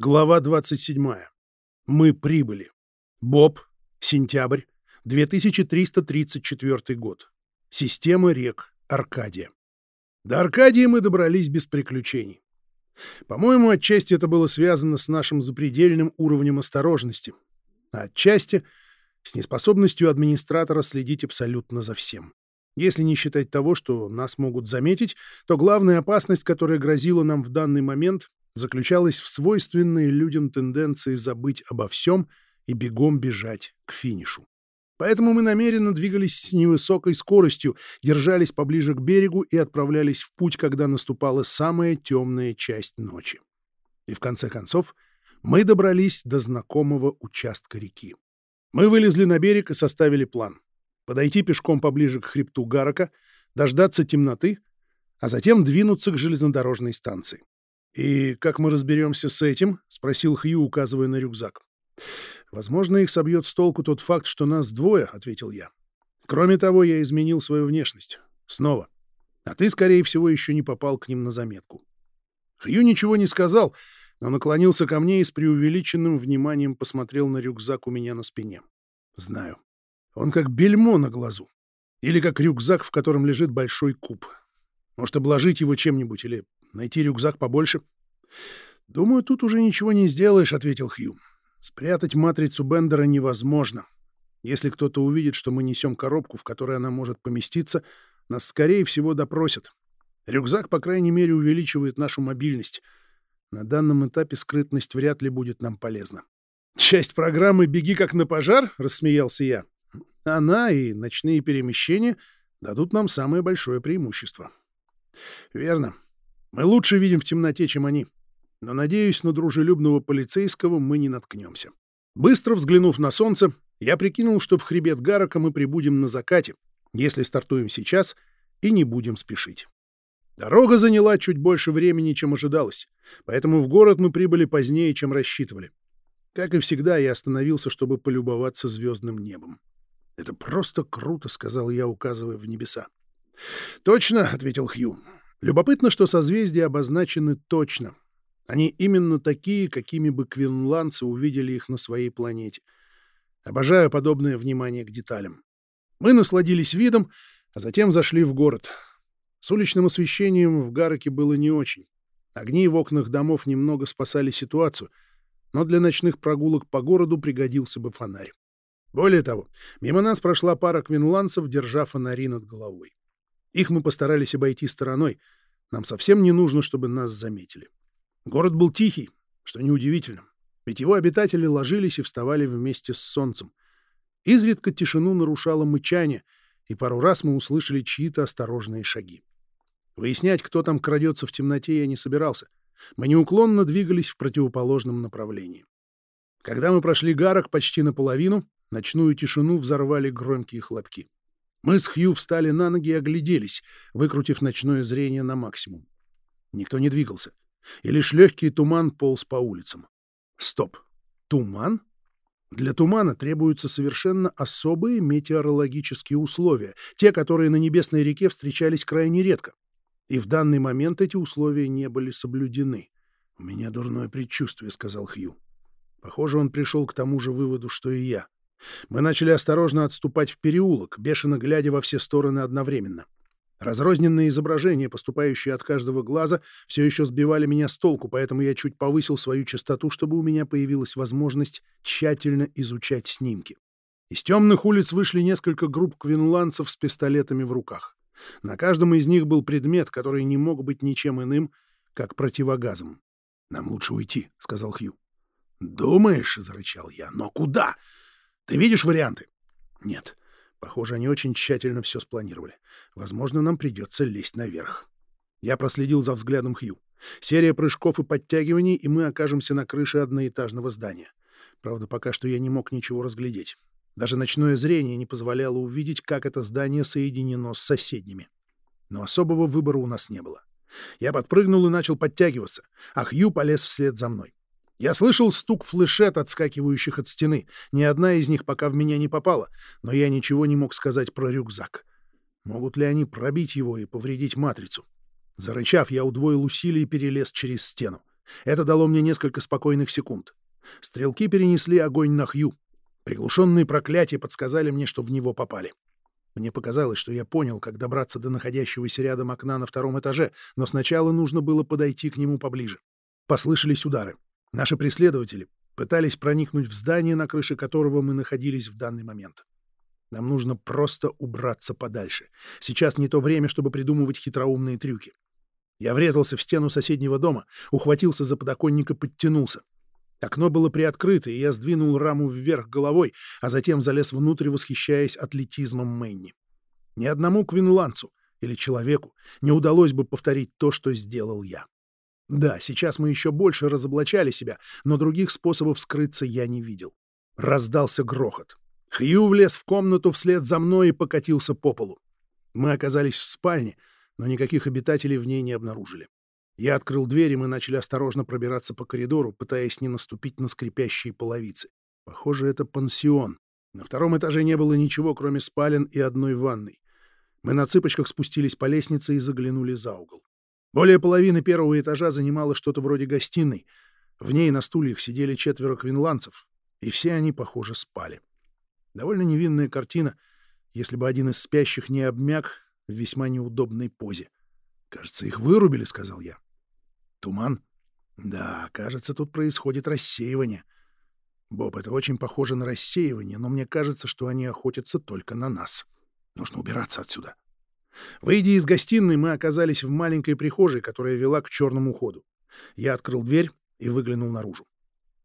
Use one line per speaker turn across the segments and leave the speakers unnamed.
Глава 27. Мы прибыли. Боб. Сентябрь. 2334 год. Система рек Аркадия. До Аркадии мы добрались без приключений. По-моему, отчасти это было связано с нашим запредельным уровнем осторожности, а отчасти с неспособностью администратора следить абсолютно за всем. Если не считать того, что нас могут заметить, то главная опасность, которая грозила нам в данный момент, заключалась в свойственной людям тенденции забыть обо всем и бегом бежать к финишу. Поэтому мы намеренно двигались с невысокой скоростью, держались поближе к берегу и отправлялись в путь, когда наступала самая темная часть ночи. И в конце концов мы добрались до знакомого участка реки. Мы вылезли на берег и составили план. Подойти пешком поближе к хребту Гарака, дождаться темноты, а затем двинуться к железнодорожной станции. «И как мы разберемся с этим?» — спросил Хью, указывая на рюкзак. «Возможно, их собьет с толку тот факт, что нас двое», — ответил я. «Кроме того, я изменил свою внешность. Снова. А ты, скорее всего, еще не попал к ним на заметку». Хью ничего не сказал, но наклонился ко мне и с преувеличенным вниманием посмотрел на рюкзак у меня на спине. «Знаю. Он как бельмо на глазу. Или как рюкзак, в котором лежит большой куб. Может, обложить его чем-нибудь или Найти рюкзак побольше? Думаю, тут уже ничего не сделаешь, ответил Хью. Спрятать матрицу Бендера невозможно. Если кто-то увидит, что мы несем коробку, в которой она может поместиться, нас, скорее всего, допросят. Рюкзак, по крайней мере, увеличивает нашу мобильность. На данном этапе скрытность вряд ли будет нам полезна. «Часть программы «Беги как на пожар»?» — рассмеялся я. «Она и ночные перемещения дадут нам самое большое преимущество». «Верно. Мы лучше видим в темноте, чем они. Но, надеюсь, на дружелюбного полицейского мы не наткнемся. Быстро взглянув на солнце, я прикинул, что в хребет Гарака мы прибудем на закате, если стартуем сейчас и не будем спешить. Дорога заняла чуть больше времени, чем ожидалось, поэтому в город мы прибыли позднее, чем рассчитывали. Как и всегда, я остановился, чтобы полюбоваться звездным небом. «Это просто круто», — сказал я, указывая в небеса. «Точно», — ответил Хью. Любопытно, что созвездия обозначены точно. Они именно такие, какими бы квинландцы увидели их на своей планете. Обожаю подобное внимание к деталям. Мы насладились видом, а затем зашли в город. С уличным освещением в Гараке было не очень. Огни в окнах домов немного спасали ситуацию, но для ночных прогулок по городу пригодился бы фонарь. Более того, мимо нас прошла пара квинландцев, держа фонари над головой. Их мы постарались обойти стороной. Нам совсем не нужно, чтобы нас заметили. Город был тихий, что неудивительно, ведь его обитатели ложились и вставали вместе с солнцем. Изредка тишину нарушало мычание, и пару раз мы услышали чьи-то осторожные шаги. Выяснять, кто там крадется в темноте, я не собирался. Мы неуклонно двигались в противоположном направлении. Когда мы прошли гарок почти наполовину, ночную тишину взорвали громкие хлопки. Мы с Хью встали на ноги и огляделись, выкрутив ночное зрение на максимум. Никто не двигался, и лишь легкий туман полз по улицам. Стоп. Туман? Для тумана требуются совершенно особые метеорологические условия, те, которые на Небесной реке встречались крайне редко. И в данный момент эти условия не были соблюдены. «У меня дурное предчувствие», — сказал Хью. Похоже, он пришел к тому же выводу, что и я. Мы начали осторожно отступать в переулок, бешено глядя во все стороны одновременно. Разрозненные изображения, поступающие от каждого глаза, все еще сбивали меня с толку, поэтому я чуть повысил свою частоту, чтобы у меня появилась возможность тщательно изучать снимки. Из темных улиц вышли несколько групп квинландцев с пистолетами в руках. На каждом из них был предмет, который не мог быть ничем иным, как противогазом. «Нам лучше уйти», — сказал Хью. «Думаешь?» — зарычал я. «Но куда? Ты видишь варианты? Нет. Похоже, они очень тщательно все спланировали. Возможно, нам придется лезть наверх. Я проследил за взглядом Хью. Серия прыжков и подтягиваний, и мы окажемся на крыше одноэтажного здания. Правда, пока что я не мог ничего разглядеть. Даже ночное зрение не позволяло увидеть, как это здание соединено с соседними. Но особого выбора у нас не было. Я подпрыгнул и начал подтягиваться, а Хью полез вслед за мной. Я слышал стук флешет, отскакивающих от стены. Ни одна из них пока в меня не попала, но я ничего не мог сказать про рюкзак. Могут ли они пробить его и повредить матрицу? Зарычав, я удвоил усилия и перелез через стену. Это дало мне несколько спокойных секунд. Стрелки перенесли огонь на Хью. Приглушенные проклятия подсказали мне, что в него попали. Мне показалось, что я понял, как добраться до находящегося рядом окна на втором этаже, но сначала нужно было подойти к нему поближе. Послышались удары. Наши преследователи пытались проникнуть в здание, на крыше которого мы находились в данный момент. Нам нужно просто убраться подальше. Сейчас не то время, чтобы придумывать хитроумные трюки. Я врезался в стену соседнего дома, ухватился за подоконник и подтянулся. Окно было приоткрыто, и я сдвинул раму вверх головой, а затем залез внутрь, восхищаясь атлетизмом Мэнни. Ни одному квинландцу или человеку не удалось бы повторить то, что сделал я. Да, сейчас мы еще больше разоблачали себя, но других способов скрыться я не видел. Раздался грохот. Хью влез в комнату вслед за мной и покатился по полу. Мы оказались в спальне, но никаких обитателей в ней не обнаружили. Я открыл дверь, и мы начали осторожно пробираться по коридору, пытаясь не наступить на скрипящие половицы. Похоже, это пансион. На втором этаже не было ничего, кроме спален и одной ванной. Мы на цыпочках спустились по лестнице и заглянули за угол. Более половины первого этажа занимало что-то вроде гостиной. В ней на стульях сидели четверо квинландцев, и все они, похоже, спали. Довольно невинная картина, если бы один из спящих не обмяк в весьма неудобной позе. «Кажется, их вырубили», — сказал я. Туман? Да, кажется, тут происходит рассеивание. Боб, это очень похоже на рассеивание, но мне кажется, что они охотятся только на нас. Нужно убираться отсюда. Выйдя из гостиной, мы оказались в маленькой прихожей, которая вела к черному ходу. Я открыл дверь и выглянул наружу.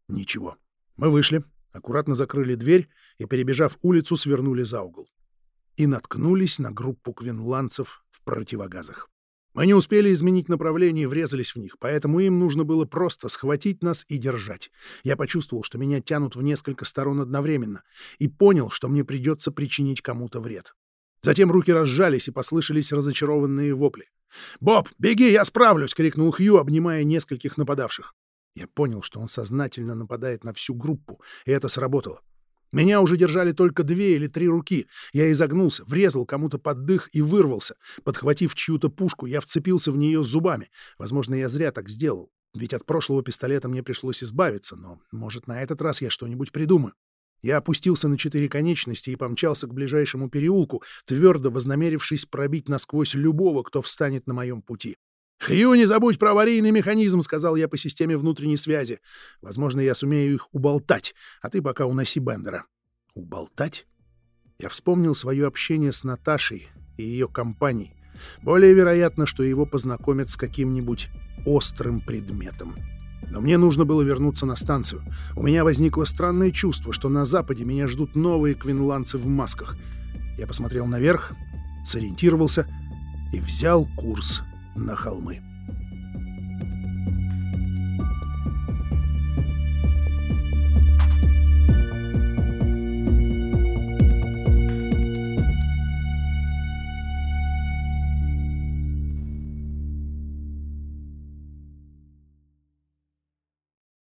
Ничего. Мы вышли, аккуратно закрыли дверь и, перебежав улицу, свернули за угол. И наткнулись на группу квинландцев в противогазах. Мы не успели изменить направление и врезались в них, поэтому им нужно было просто схватить нас и держать. Я почувствовал, что меня тянут в несколько сторон одновременно, и понял, что мне придется причинить кому-то вред. Затем руки разжались, и послышались разочарованные вопли. «Боб, беги, я справлюсь!» — крикнул Хью, обнимая нескольких нападавших. Я понял, что он сознательно нападает на всю группу, и это сработало. Меня уже держали только две или три руки. Я изогнулся, врезал кому-то под дых и вырвался. Подхватив чью-то пушку, я вцепился в нее зубами. Возможно, я зря так сделал. Ведь от прошлого пистолета мне пришлось избавиться, но, может, на этот раз я что-нибудь придумаю. Я опустился на четыре конечности и помчался к ближайшему переулку, твердо вознамерившись пробить насквозь любого, кто встанет на моем пути. «Хью, не забудь про аварийный механизм», — сказал я по системе внутренней связи. «Возможно, я сумею их уболтать, а ты пока уноси Бендера». «Уболтать?» Я вспомнил свое общение с Наташей и ее компанией. Более вероятно, что его познакомят с каким-нибудь острым предметом. Но мне нужно было вернуться на станцию. У меня возникло странное чувство, что на западе меня ждут новые квинландцы в масках. Я посмотрел наверх, сориентировался и взял курс на холмы.